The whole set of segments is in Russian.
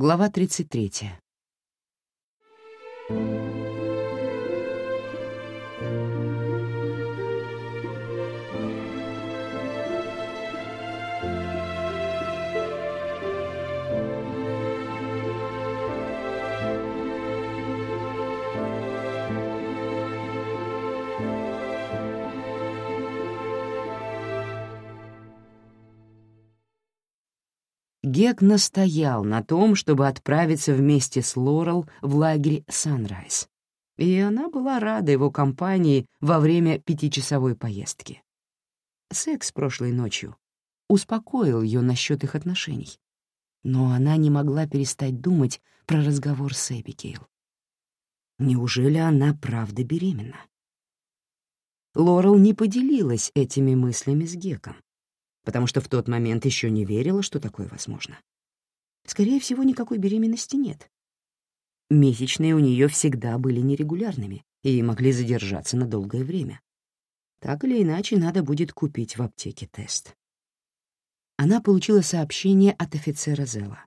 Глава 33. Гек настоял на том, чтобы отправиться вместе с Лорел в лагерь Санрайз, и она была рада его компании во время пятичасовой поездки. Секс прошлой ночью успокоил ее насчет их отношений, но она не могла перестать думать про разговор с Эбигейл. Неужели она правда беременна? Лорел не поделилась этими мыслями с Геком, потому что в тот момент еще не верила, что такое возможно. Скорее всего, никакой беременности нет. Месячные у нее всегда были нерегулярными и могли задержаться на долгое время. Так или иначе, надо будет купить в аптеке тест. Она получила сообщение от офицера Зела.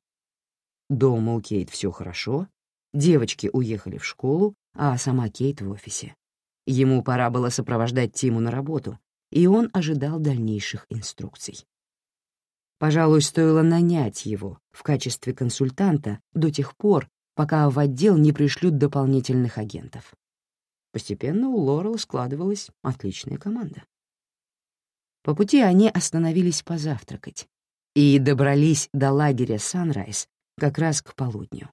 Дома у Кейт все хорошо, девочки уехали в школу, а сама Кейт в офисе. Ему пора было сопровождать Тиму на работу, и он ожидал дальнейших инструкций. Пожалуй, стоило нанять его в качестве консультанта до тех пор, пока в отдел не пришлют дополнительных агентов. Постепенно у Лорел складывалась отличная команда. По пути они остановились позавтракать и добрались до лагеря Санрайз как раз к полудню.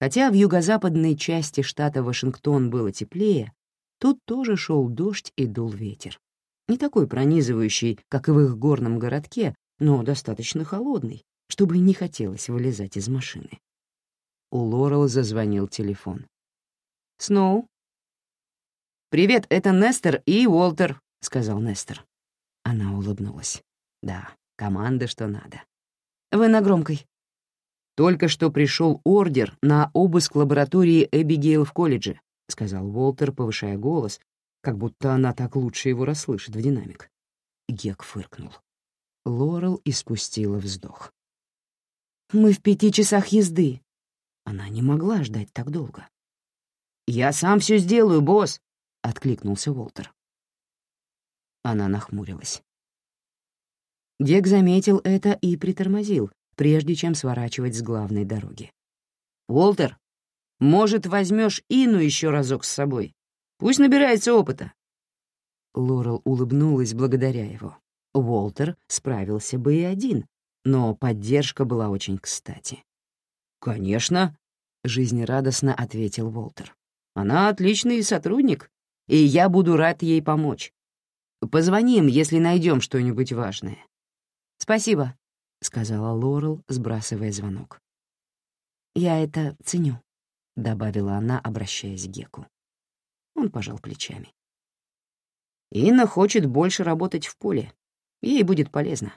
Хотя в юго-западной части штата Вашингтон было теплее, тут тоже шел дождь и дул ветер. Не такой пронизывающий, как и в их горном городке, но достаточно холодный, чтобы не хотелось вылезать из машины. У Лорел зазвонил телефон. «Сноу?» «Привет, это Нестер и Уолтер», — сказал Нестер. Она улыбнулась. «Да, команда что надо». «Вы на громкой». «Только что пришел ордер на обыск лаборатории Эбигейл в колледже», — сказал Уолтер, повышая голос, как будто она так лучше его расслышит в динамик. Гек фыркнул. Лорел испустила вздох. «Мы в пяти часах езды». Она не могла ждать так долго. «Я сам все сделаю, босс!» — откликнулся Уолтер. Она нахмурилась. Гек заметил это и притормозил, прежде чем сворачивать с главной дороги. «Уолтер, может, возьмешь Ину еще разок с собой? Пусть набирается опыта». Лорел улыбнулась благодаря его. Уолтер справился бы и один, но поддержка была очень кстати. «Конечно», — жизнерадостно ответил Уолтер. «Она отличный сотрудник, и я буду рад ей помочь. Позвоним, если найдем что-нибудь важное». «Спасибо», — сказала Лорел, сбрасывая звонок. «Я это ценю», — добавила она, обращаясь к Геку. Он пожал плечами. Инна хочет больше работать в поле. Ей будет полезно.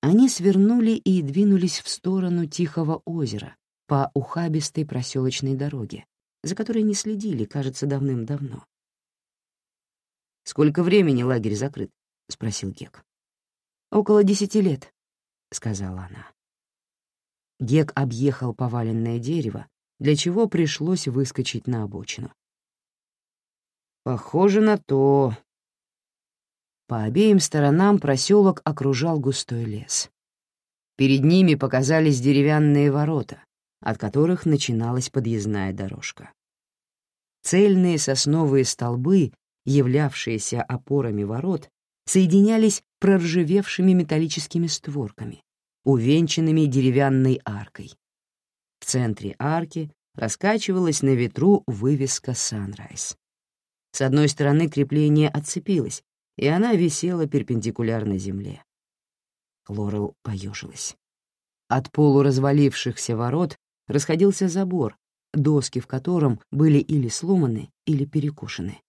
Они свернули и двинулись в сторону Тихого озера по ухабистой проселочной дороге, за которой не следили, кажется, давным-давно. «Сколько времени лагерь закрыт?» — спросил Гек. «Около десяти лет», — сказала она. Гек объехал поваленное дерево, для чего пришлось выскочить на обочину. «Похоже на то». По обеим сторонам проселок окружал густой лес. Перед ними показались деревянные ворота, от которых начиналась подъездная дорожка. Цельные сосновые столбы, являвшиеся опорами ворот, соединялись проржавевшими металлическими створками, увенчанными деревянной аркой. В центре арки раскачивалась на ветру вывеска «Санрайз». С одной стороны крепление отцепилось, и она висела перпендикулярно земле. Лорел поежилась. От полуразвалившихся ворот расходился забор, доски в котором были или сломаны, или перекушены.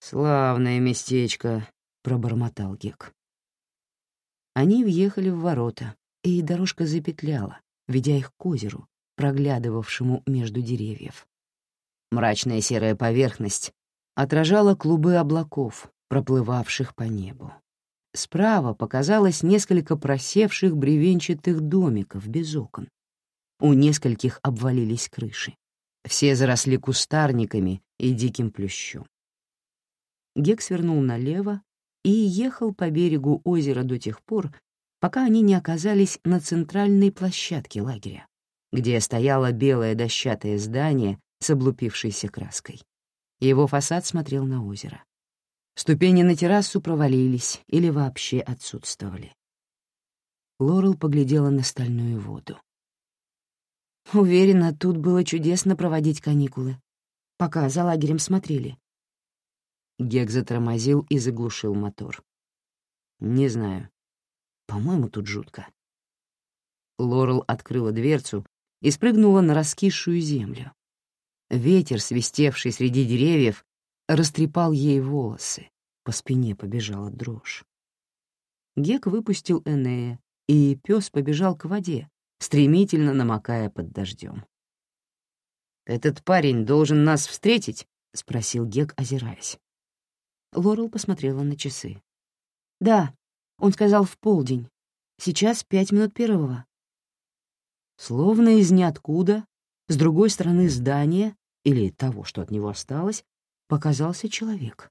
«Славное местечко», — пробормотал Гек. Они въехали в ворота, и дорожка запетляла, ведя их к озеру, проглядывавшему между деревьев. Мрачная серая поверхность отражала клубы облаков, проплывавших по небу. Справа показалось несколько просевших бревенчатых домиков без окон. У нескольких обвалились крыши. Все заросли кустарниками и диким плющом. Гек свернул налево и ехал по берегу озера до тех пор, пока они не оказались на центральной площадке лагеря, где стояло белое дощатое здание с облупившейся краской. Его фасад смотрел на озеро. Ступени на террасу провалились или вообще отсутствовали. Лорел поглядела на стальную воду. Уверена, тут было чудесно проводить каникулы, пока за лагерем смотрели. Гек затормозил и заглушил мотор. «Не знаю. По-моему, тут жутко». Лорел открыла дверцу и спрыгнула на раскисшую землю. Ветер, свистевший среди деревьев, растрепал ей волосы, по спине побежала дрожь. Гек выпустил Энея, и пес побежал к воде, стремительно намокая под дождем. «Этот парень должен нас встретить?» — спросил Гек, озираясь. Лорел посмотрела на часы. «Да, он сказал в полдень. Сейчас пять минут первого». Словно из ниоткуда, с другой стороны здания, или того, что от него осталось, показался человек.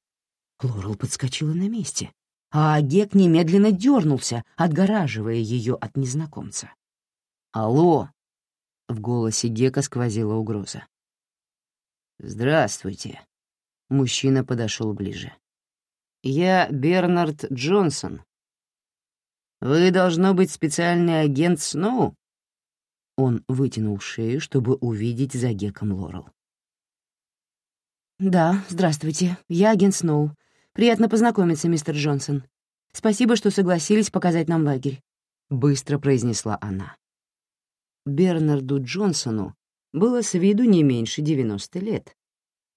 Лорел подскочила на месте, а Гек немедленно дернулся, отгораживая ее от незнакомца. «Алло!» — в голосе Гека сквозила угроза. «Здравствуйте!» — мужчина подошел ближе. «Я Бернард Джонсон. Вы, должно быть, специальный агент Сноу?» Он вытянул шею, чтобы увидеть за Геком Лорел. «Да, здравствуйте. Я агент Сноу. Приятно познакомиться, мистер Джонсон. Спасибо, что согласились показать нам лагерь», — быстро произнесла она. Бернарду Джонсону было с виду не меньше 90 лет.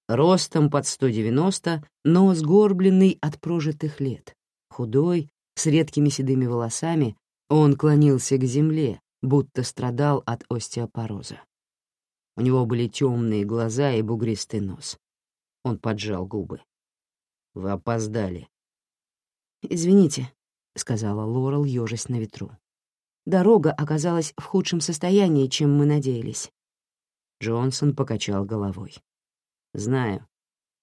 Ростом под 190, но сгорбленный от прожитых лет. Худой, с редкими седыми волосами, он клонился к земле, будто страдал от остеопороза. У него были темные глаза и бугристый нос. Он поджал губы. «Вы опоздали». «Извините», — сказала Лорел, ёжась на ветру. «Дорога оказалась в худшем состоянии, чем мы надеялись». Джонсон покачал головой. «Знаю.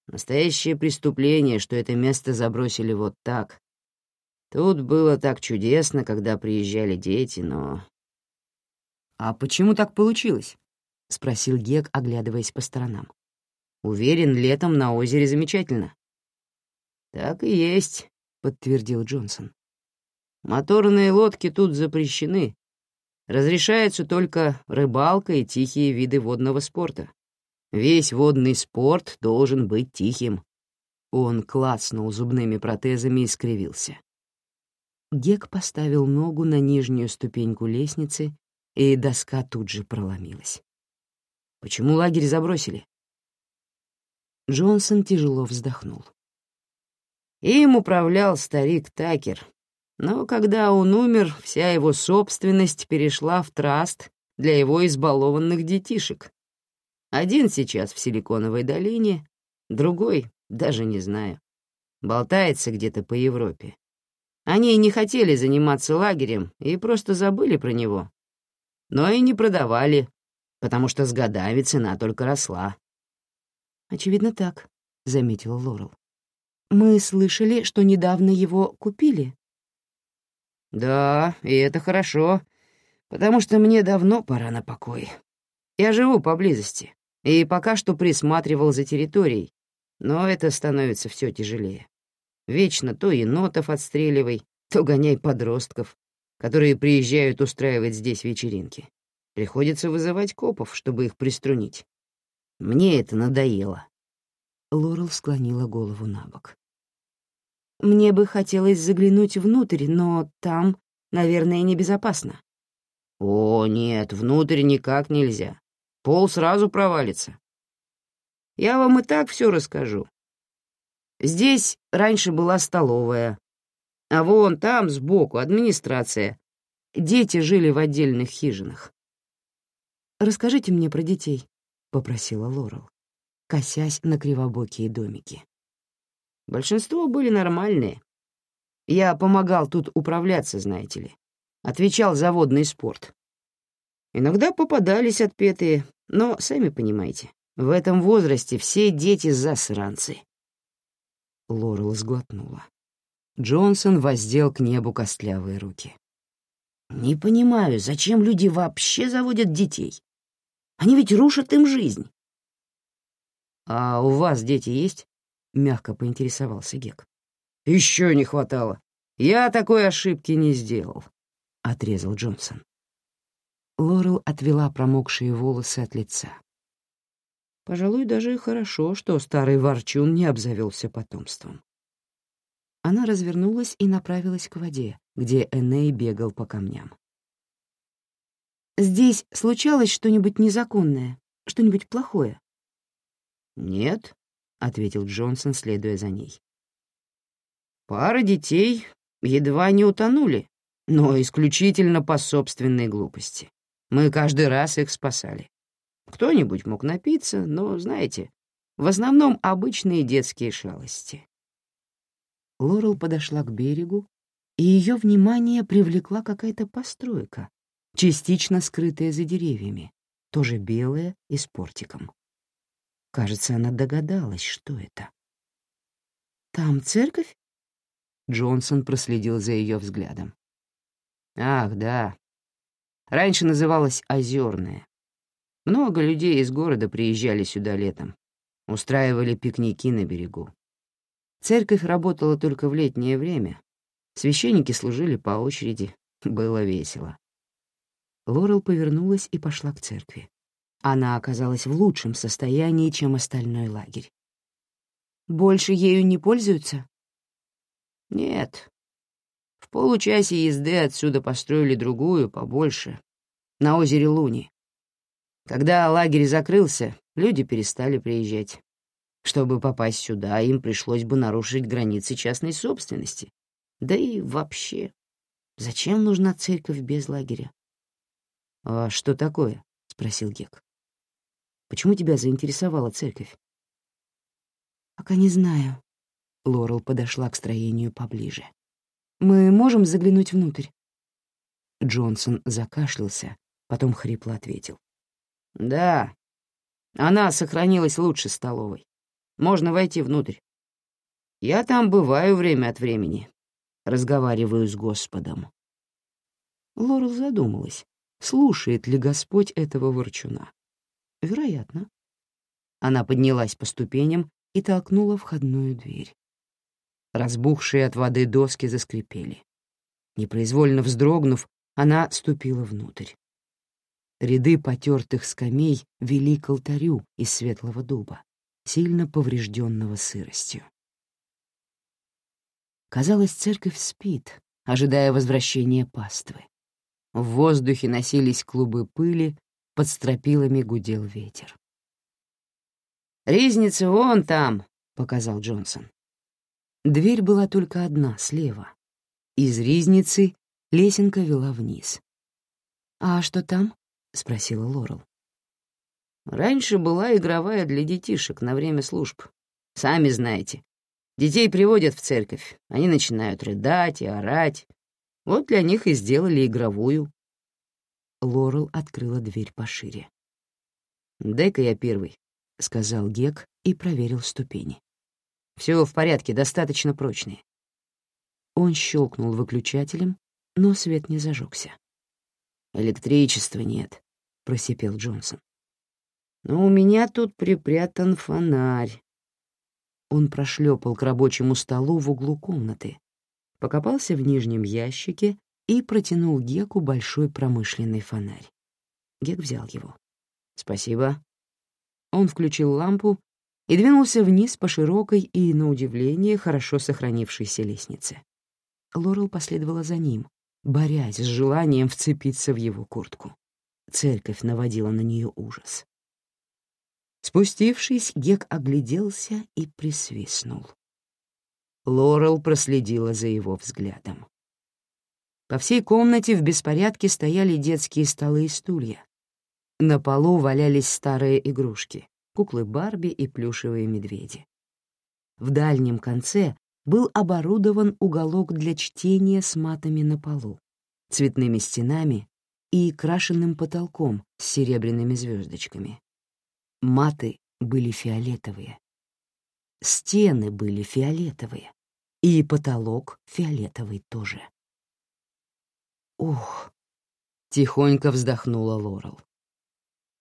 Настоящее преступление, что это место забросили вот так. Тут было так чудесно, когда приезжали дети, но...» «А почему так получилось?» — спросил Гек, оглядываясь по сторонам. Уверен, летом на озере замечательно». «Так и есть», — подтвердил Джонсон. «Моторные лодки тут запрещены. Разрешается только рыбалка и тихие виды водного спорта. Весь водный спорт должен быть тихим». Он клацнул зубными протезами и скривился. Гек поставил ногу на нижнюю ступеньку лестницы, и доска тут же проломилась. «Почему лагерь забросили?» Джонсон тяжело вздохнул. Им управлял старик Такер, но когда он умер, вся его собственность перешла в траст для его избалованных детишек. Один сейчас в Силиконовой долине, другой, даже не знаю, болтается где-то по Европе. Они не хотели заниматься лагерем и просто забыли про него. Но и не продавали, потому что с годами цена только росла. «Очевидно, так», — заметила Лорел. «Мы слышали, что недавно его купили». «Да, и это хорошо, потому что мне давно пора на покой. Я живу поблизости и пока что присматривал за территорией, но это становится все тяжелее. Вечно то енотов отстреливай, то гоняй подростков, которые приезжают устраивать здесь вечеринки. Приходится вызывать копов, чтобы их приструнить. Мне это надоело». Лорел склонила голову на бок. «Мне бы хотелось заглянуть внутрь, но там, наверное, небезопасно». «О, нет, внутрь никак нельзя. Пол сразу провалится. Я вам и так все расскажу. Здесь раньше была столовая, а вон там, сбоку, администрация. Дети жили в отдельных хижинах. Расскажите мне про детей. — попросила Лорел, косясь на кривобокие домики. Большинство были нормальные. Я помогал тут управляться, знаете ли. Отвечал за водный спорт. Иногда попадались отпетые, но, сами понимаете, в этом возрасте все дети засранцы. Лорел сглотнула. Джонсон воздел к небу костлявые руки. «Не понимаю, зачем люди вообще заводят детей? Они ведь рушат им жизнь». «А у вас дети есть?» — мягко поинтересовался Гек. «Еще не хватало. Я такой ошибки не сделал», — отрезал Джонсон. Лорел отвела промокшие волосы от лица. Пожалуй, даже хорошо, что старый ворчун не обзавелся потомством. Она развернулась и направилась к воде, где Эней бегал по камням. «Здесь случалось что-нибудь незаконное, что-нибудь плохое?» «Нет», — ответил Джонсон, следуя за ней. «Пара детей едва не утонули, но исключительно по собственной глупости. Мы каждый раз их спасали. Кто-нибудь мог напиться, но, знаете, в основном обычные детские шалости. Лорел подошла к берегу, и ее внимание привлекла какая-то постройка, частично скрытая за деревьями, тоже белая и с портиком. Кажется, она догадалась, что это. «Там церковь?» Джонсон проследил за ее взглядом. «Ах, да. Раньше называлась Озерная. Много людей из города приезжали сюда летом, устраивали пикники на берегу. Церковь работала только в летнее время. Священники служили по очереди. Было весело. Лорел повернулась и пошла к церкви. Она оказалась в лучшем состоянии, чем остальной лагерь. «Больше ею не пользуются?» «Нет. В получасе езды отсюда построили другую, побольше, на озере Луни. Когда лагерь закрылся, люди перестали приезжать. Чтобы попасть сюда, им пришлось бы нарушить границы частной собственности. Да и вообще, зачем нужна церковь без лагеря? «А что такое?» — спросил Гек. «Почему тебя заинтересовала церковь?» «Пока не знаю». Лорел подошла к строению поближе. «Мы можем заглянуть внутрь?» Джонсон закашлялся, потом хрипло ответил. «Да, она сохранилась лучше столовой. Можно войти внутрь. Я там бываю время от времени. Разговариваю с Господом. Лорел задумалась, слушает ли Господь этого ворчуна. Вероятно. Она поднялась по ступеням и толкнула входную дверь. Разбухшие от воды доски заскрипели. Непроизвольно вздрогнув, она ступила внутрь. Ряды потертых скамей вели к алтарю из светлого дуба сильно поврежденного сыростью. Казалось, церковь спит, ожидая возвращения паствы. В воздухе носились клубы пыли, под стропилами гудел ветер. «Ризница вон там», — показал Джонсон. Дверь была только одна, слева. Из ризницы лесенка вела вниз. «А что там?» — спросила Лорел. Раньше была игровая для детишек на время служб. Сами знаете. Детей приводят в церковь, они начинают рыдать и орать. Вот для них и сделали игровую. Лорел открыла дверь пошире. «Дай-ка я первый», — сказал Гек и проверил ступени. Все в порядке, достаточно прочные». Он щелкнул выключателем, но свет не зажегся. «Электричества нет», — просипел Джонсон. Но у меня тут припрятан фонарь. Он прошлепал к рабочему столу в углу комнаты, покопался в нижнем ящике и протянул Геку большой промышленный фонарь. Гек взял его. «Спасибо». Он включил лампу и двинулся вниз по широкой и, на удивление, хорошо сохранившейся лестнице. Лорел последовала за ним, борясь с желанием вцепиться в его куртку. Церковь наводила на нее ужас. Спустившись, Гек огляделся и присвистнул. Лорел проследила за его взглядом. По всей комнате в беспорядке стояли детские столы и стулья. На полу валялись старые игрушки — куклы Барби и плюшевые медведи. В дальнем конце был оборудован уголок для чтения с матами на полу, цветными стенами и крашенным потолком с серебряными звездочками. Маты были фиолетовые. Стены были фиолетовые. И потолок фиолетовый тоже. «Ух!» — тихонько вздохнула Лорел.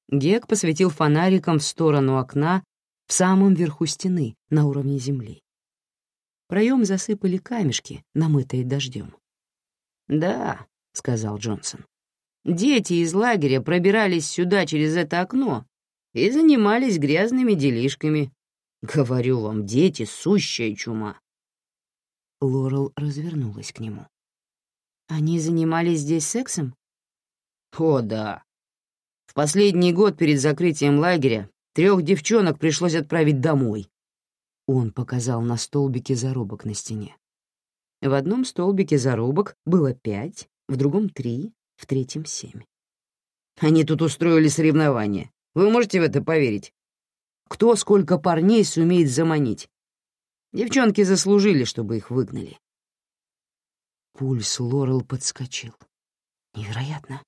Гек посветил фонариком в сторону окна в самом верху стены, на уровне земли. Проем засыпали камешки, намытые дождем. «Да», — сказал Джонсон, — «дети из лагеря пробирались сюда через это окно и занимались грязными делишками. Говорю вам, дети — сущая чума». Лорел развернулась к нему. «Они занимались здесь сексом?» «О, да. В последний год перед закрытием лагеря трех девчонок пришлось отправить домой». Он показал на столбике зарубок на стене. В одном столбике зарубок было пять, в другом — три, в третьем — семь. Они тут устроили соревнование. Вы можете в это поверить? Кто сколько парней сумеет заманить? Девчонки заслужили, чтобы их выгнали. Пульс Лорел подскочил. Невероятно.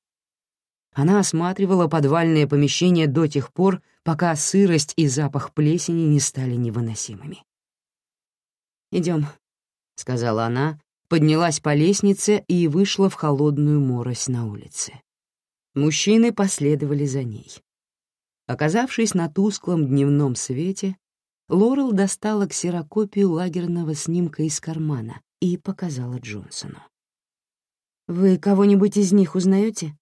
Она осматривала подвальное помещение до тех пор, пока сырость и запах плесени не стали невыносимыми. «Идем», — сказала она, поднялась по лестнице и вышла в холодную морось на улице. Мужчины последовали за ней. Оказавшись на тусклом дневном свете, Лорел достала ксерокопию лагерного снимка из кармана и показала Джонсону. «Вы кого-нибудь из них узнаете?»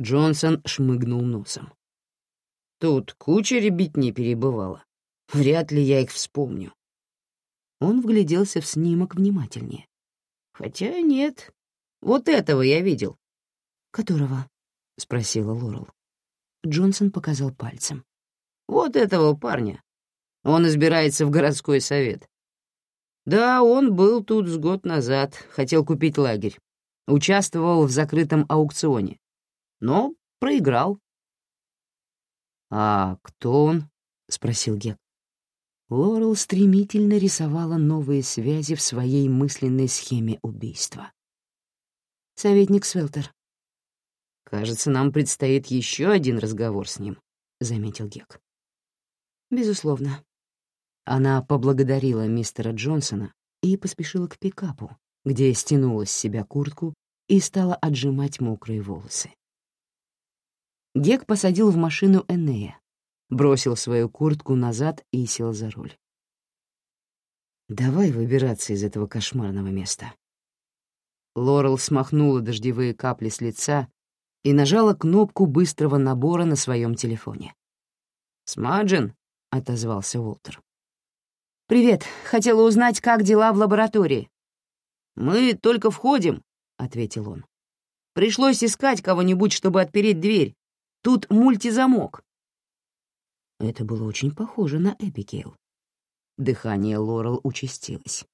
Джонсон шмыгнул носом. «Тут куча ребятни перебывала. Вряд ли я их вспомню». Он вгляделся в снимок внимательнее. «Хотя нет. Вот этого я видел». «Которого?» — спросила Лорел. Джонсон показал пальцем. Вот этого парня. Он избирается в городской совет. Да, он был тут с год назад, хотел купить лагерь. Участвовал в закрытом аукционе. Но проиграл. «А кто он?» — спросил Гек. Лорел стремительно рисовала новые связи в своей мысленной схеме убийства. «Советник Свелтер». «Кажется, нам предстоит еще один разговор с ним», — заметил Гек. Безусловно. Она поблагодарила мистера Джонсона и поспешила к пикапу, где стянула с себя куртку и стала отжимать мокрые волосы. Гек посадил в машину Энея, бросил свою куртку назад и сел за руль. «Давай выбираться из этого кошмарного места». Лорел смахнула дождевые капли с лица и нажала кнопку быстрого набора на своем телефоне. «Смаджин, — отозвался Уолтер. «Привет. Хотела узнать, как дела в лаборатории». «Мы только входим», — ответил он. «Пришлось искать кого-нибудь, чтобы отпереть дверь. Тут мультизамок». Это было очень похоже на Эбигейл. Дыхание Лорел участилось.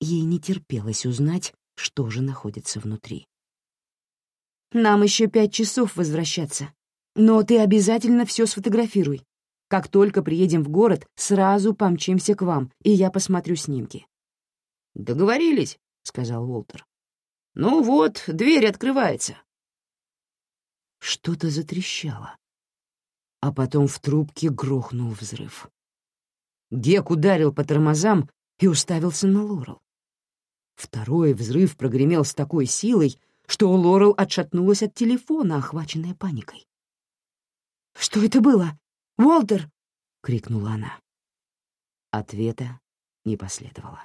Ей не терпелось узнать, что же находится внутри. «Нам еще пять часов возвращаться, но ты обязательно все сфотографируй. Как только приедем в город, сразу помчимся к вам, и я посмотрю снимки». «Договорились», — сказал Уолтер. «Ну вот, дверь открывается». Что-то затрещало, а потом в трубке грохнул взрыв. Гек ударил по тормозам и уставился на Лорел. Второй взрыв прогремел с такой силой, что Лорел отшатнулась от телефона, охваченная паникой. «Что это было?» «Уолтер!» — крикнула она. Ответа не последовало.